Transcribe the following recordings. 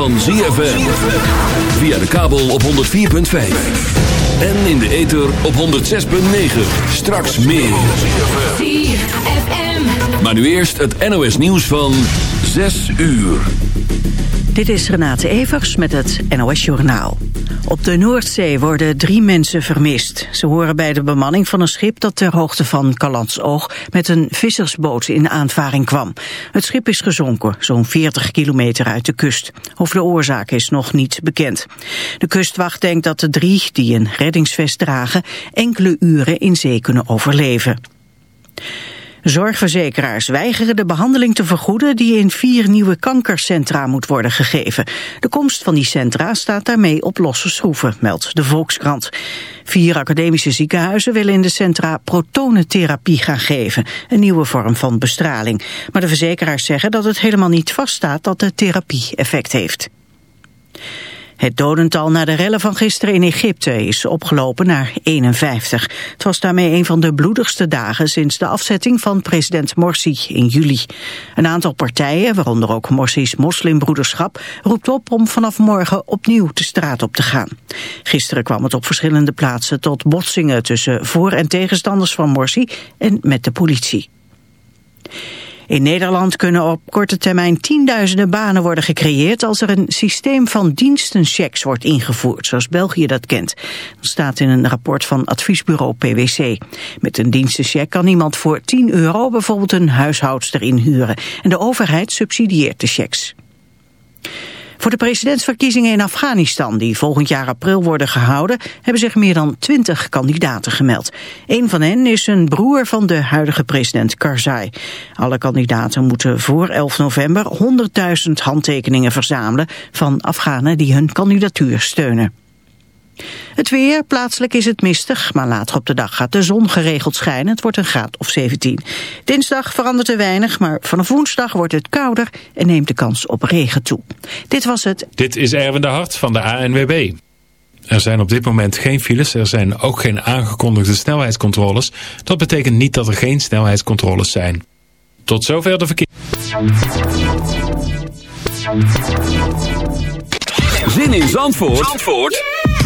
van ZFM. Via de kabel op 104.5. En in de ether op 106.9. Straks meer. ZFM. Maar nu eerst het NOS nieuws van 6 uur. Dit is Renate Evers met het NOS Journaal. Op de Noordzee worden drie mensen vermist. Ze horen bij de bemanning van een schip dat ter hoogte van Oog met een vissersboot in aanvaring kwam. Het schip is gezonken, zo'n 40 kilometer uit de kust. Over de oorzaak is nog niet bekend. De kustwacht denkt dat de drie, die een reddingsvest dragen, enkele uren in zee kunnen overleven. Zorgverzekeraars weigeren de behandeling te vergoeden die in vier nieuwe kankercentra moet worden gegeven. De komst van die centra staat daarmee op losse schroeven, meldt de Volkskrant. Vier academische ziekenhuizen willen in de centra protonentherapie gaan geven, een nieuwe vorm van bestraling. Maar de verzekeraars zeggen dat het helemaal niet vaststaat dat de therapie effect heeft. Het dodental na de rellen van gisteren in Egypte is opgelopen naar 51. Het was daarmee een van de bloedigste dagen sinds de afzetting van president Morsi in juli. Een aantal partijen, waaronder ook Morsi's moslimbroederschap, roept op om vanaf morgen opnieuw de straat op te gaan. Gisteren kwam het op verschillende plaatsen tot botsingen tussen voor- en tegenstanders van Morsi en met de politie. In Nederland kunnen op korte termijn tienduizenden banen worden gecreëerd als er een systeem van dienstenchecks wordt ingevoerd, zoals België dat kent. Dat staat in een rapport van adviesbureau PwC. Met een dienstencheck kan iemand voor 10 euro bijvoorbeeld een huishoudster inhuren en de overheid subsidieert de checks. Voor de presidentsverkiezingen in Afghanistan, die volgend jaar april worden gehouden, hebben zich meer dan twintig kandidaten gemeld. Een van hen is een broer van de huidige president Karzai. Alle kandidaten moeten voor 11 november 100.000 handtekeningen verzamelen van Afghanen die hun kandidatuur steunen. Het weer, plaatselijk is het mistig, maar later op de dag gaat de zon geregeld schijnen. Het wordt een graad of 17. Dinsdag verandert er weinig, maar vanaf woensdag wordt het kouder en neemt de kans op regen toe. Dit was het. Dit is Erwin de Hart van de ANWB. Er zijn op dit moment geen files, er zijn ook geen aangekondigde snelheidscontroles. Dat betekent niet dat er geen snelheidscontroles zijn. Tot zover de verkeer. Zin in Zandvoort? Zandvoort?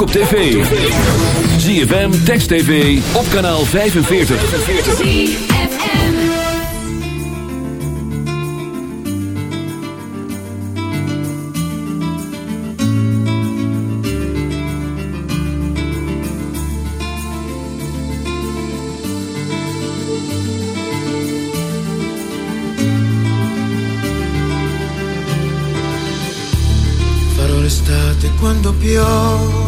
Ook op tv. ZFM, Text TV, op kanaal 45. ZFM Farò l'estate quando piove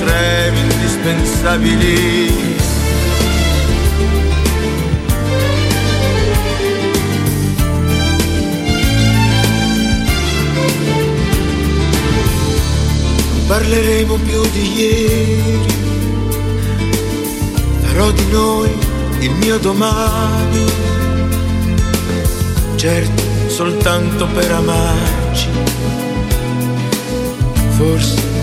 estremi, indispensabili. parleremo più di ieri, farò di noi il mio domani, certo soltanto per amarci, forse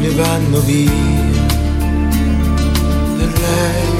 se ne vanno via. Per lei,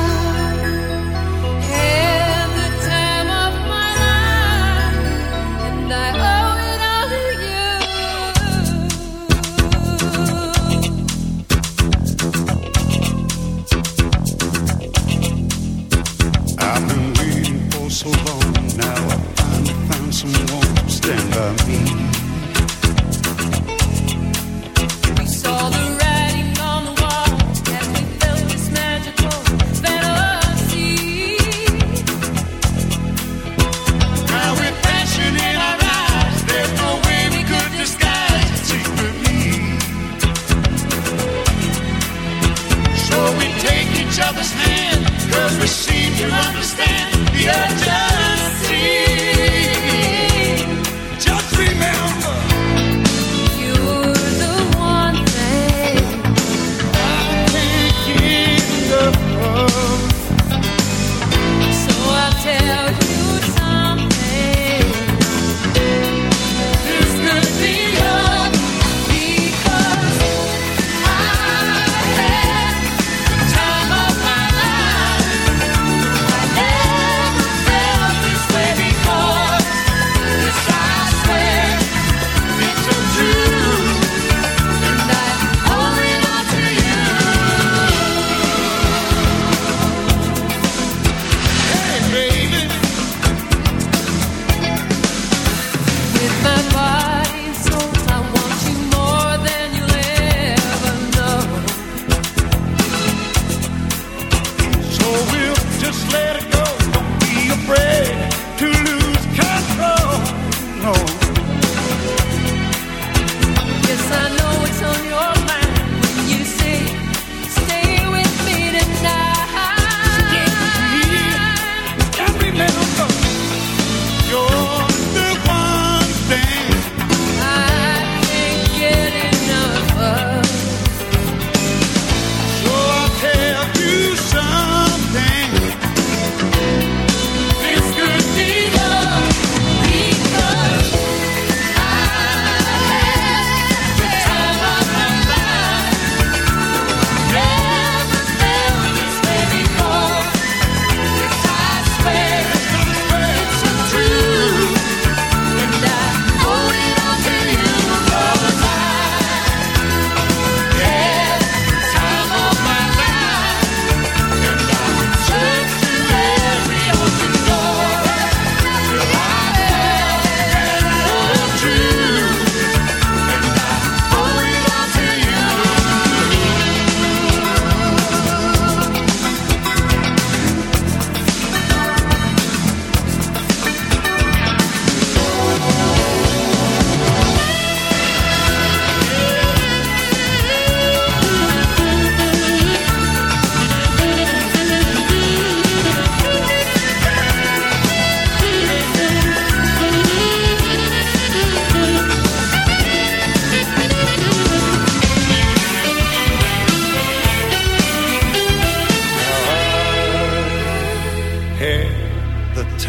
cause we seem to understand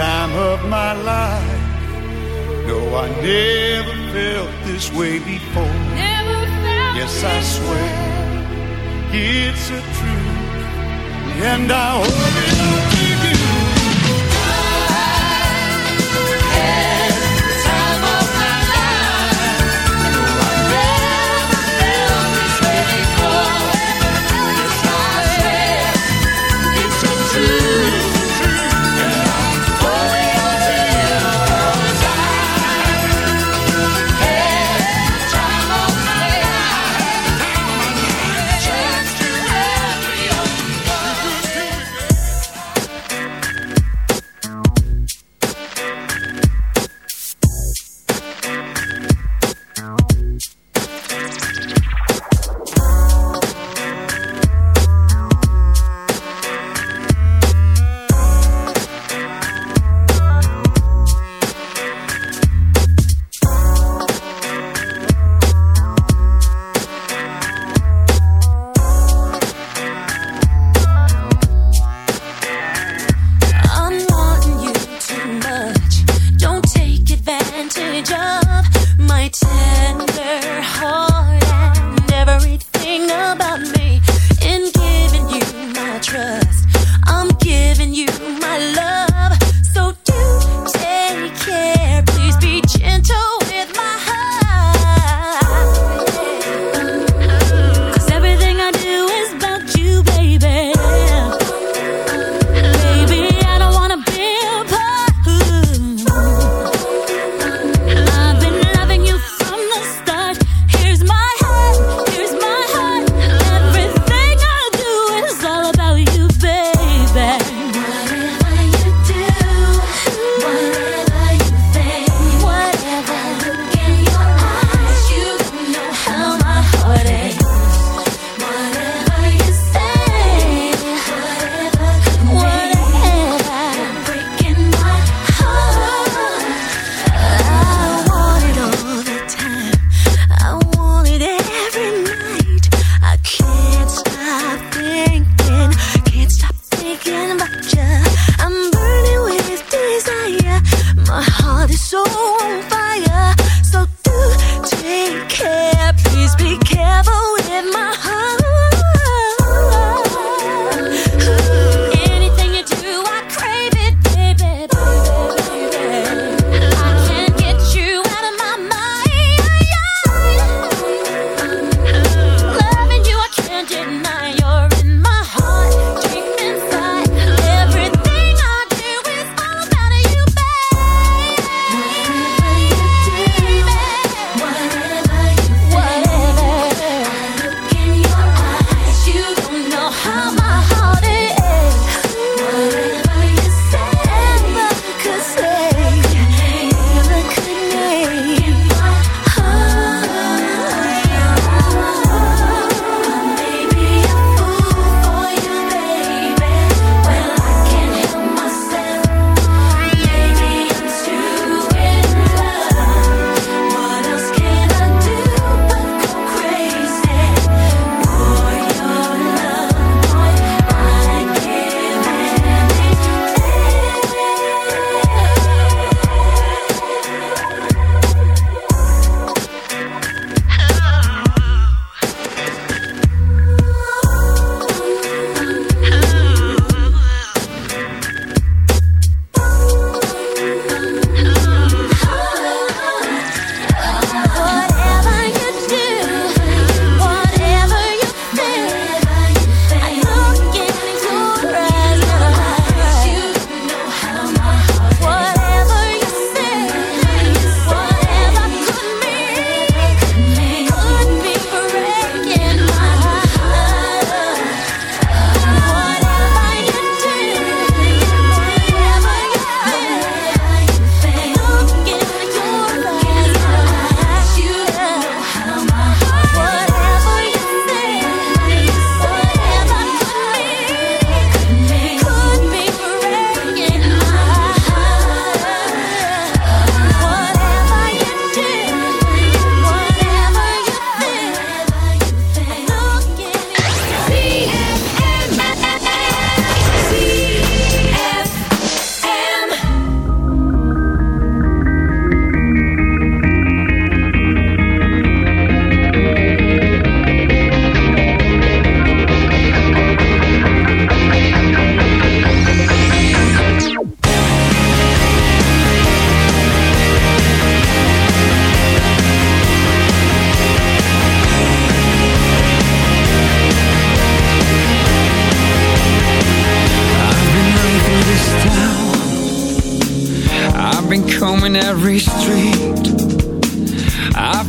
time of my life. No, I never felt this way before. Never felt Yes, I swear. way. It's a truth, and I hope it'll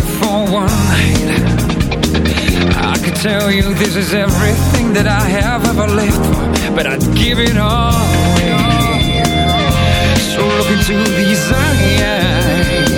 For one night. I could tell you this is everything that I have ever lived for, but I'd give it all. So look into these eyes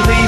eventually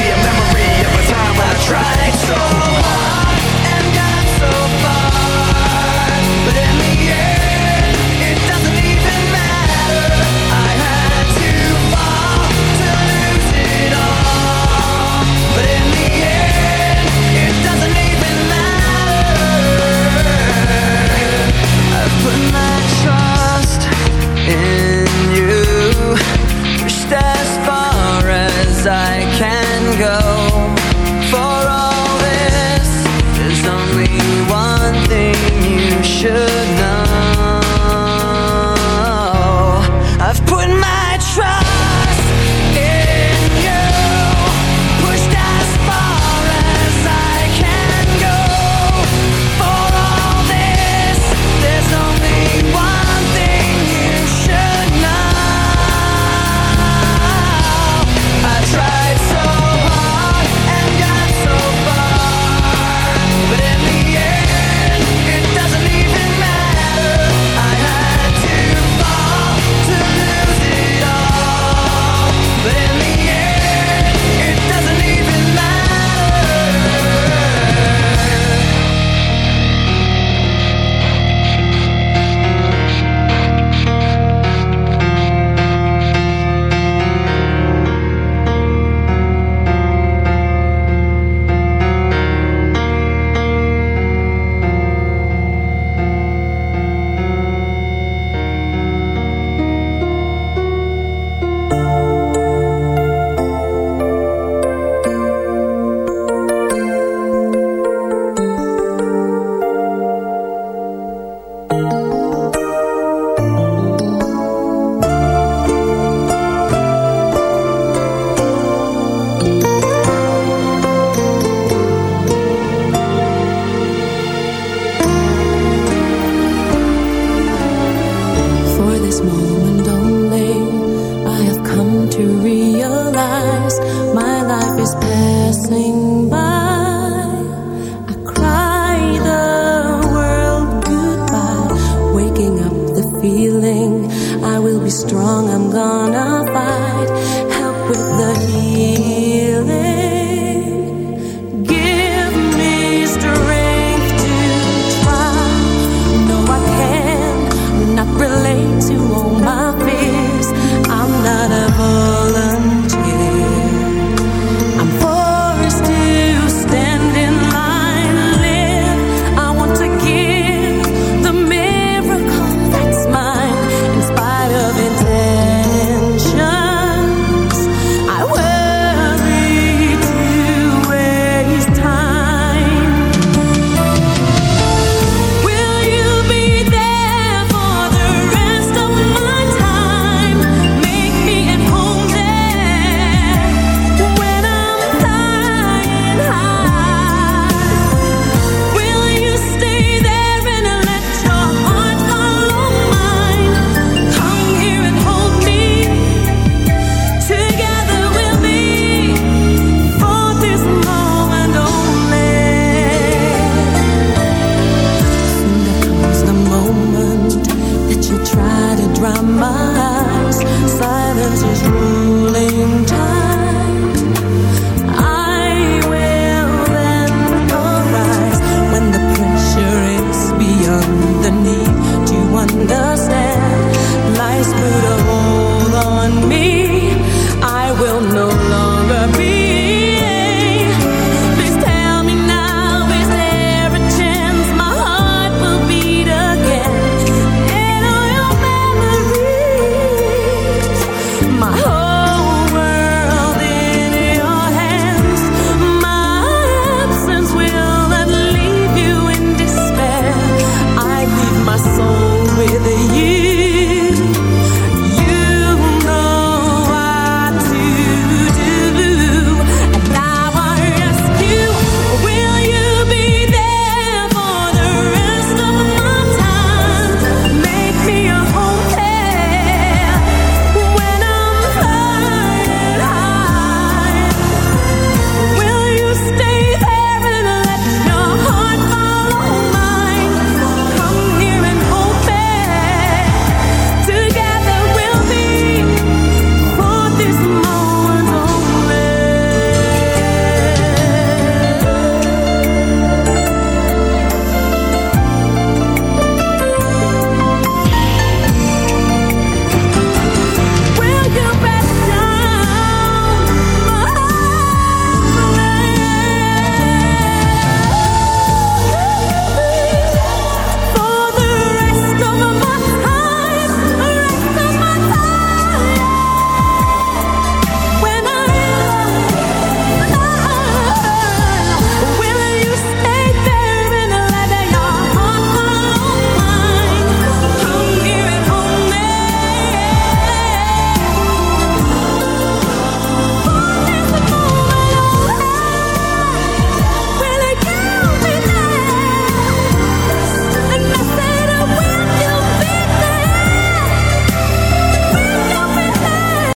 tried so hard to realize my life is passing by. I cry the world goodbye, waking up the feeling I will be strong, I'm gonna